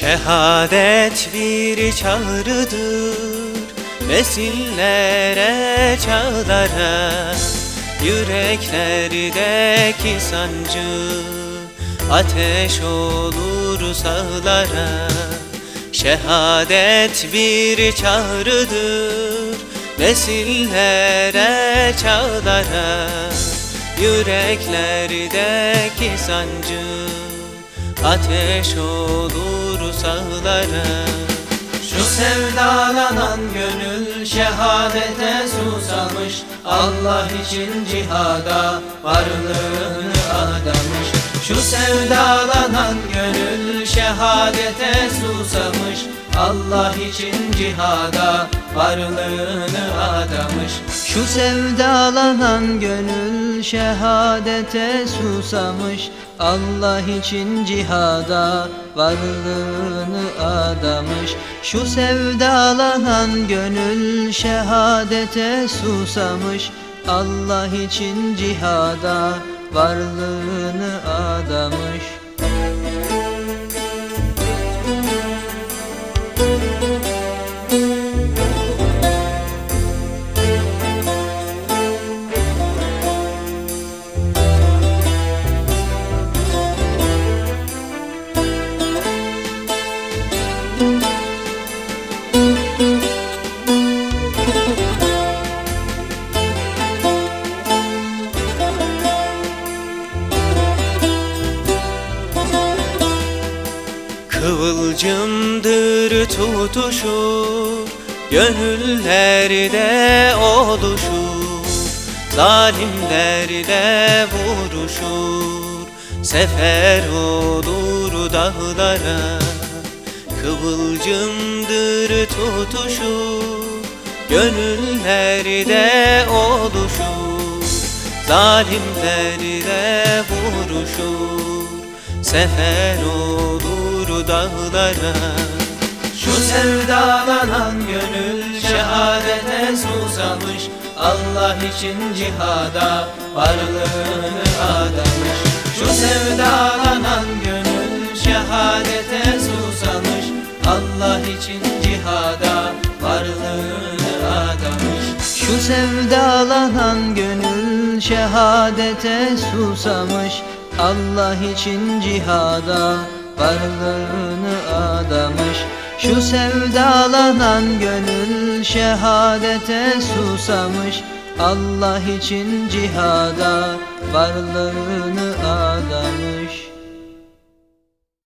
Şehadet bir çağrıdır Nesillere, çağlara. Yüreklerdeki sancı Ateş olur sağlara. Şehadet bir çağrıdır Nesillere, çağlara. Yüreklerdeki sancı Ateş olur sağlara Şu sevdalanan gönül şehadete susamış. Allah için cihada varlığını adamış. Şu sevdalanan gönül şehadete susamış. Allah için cihada varlığını adamış. Şu sevdalanan gönül şehadete susamış. Allah için cihada varlığını adamış. Şu sevdalanan gönül şehadete susamış. Allah için cihada varlığını adamış Kıvılcımdır tutuşur Gönüllerde oluşur Zalimlerle vuruşur Sefer olur dağlara Kıvılcımdır tutuşur Gönüllerde oluşur Zalimlerle vuruşur Sefer olur dağlara. Şu sevdalanan gönül şehadete susamış. Allah için cihada varlığını adamış. Şu sevdalanan gönül şehadete susamış. Allah için cihada varlığını adamış. Şu sevdalanan gönül şehadete susamış. Allah için cihada varlığını adamış Şu sevdalanan gönül şehadete susamış. Allah için cihada varlığını adamış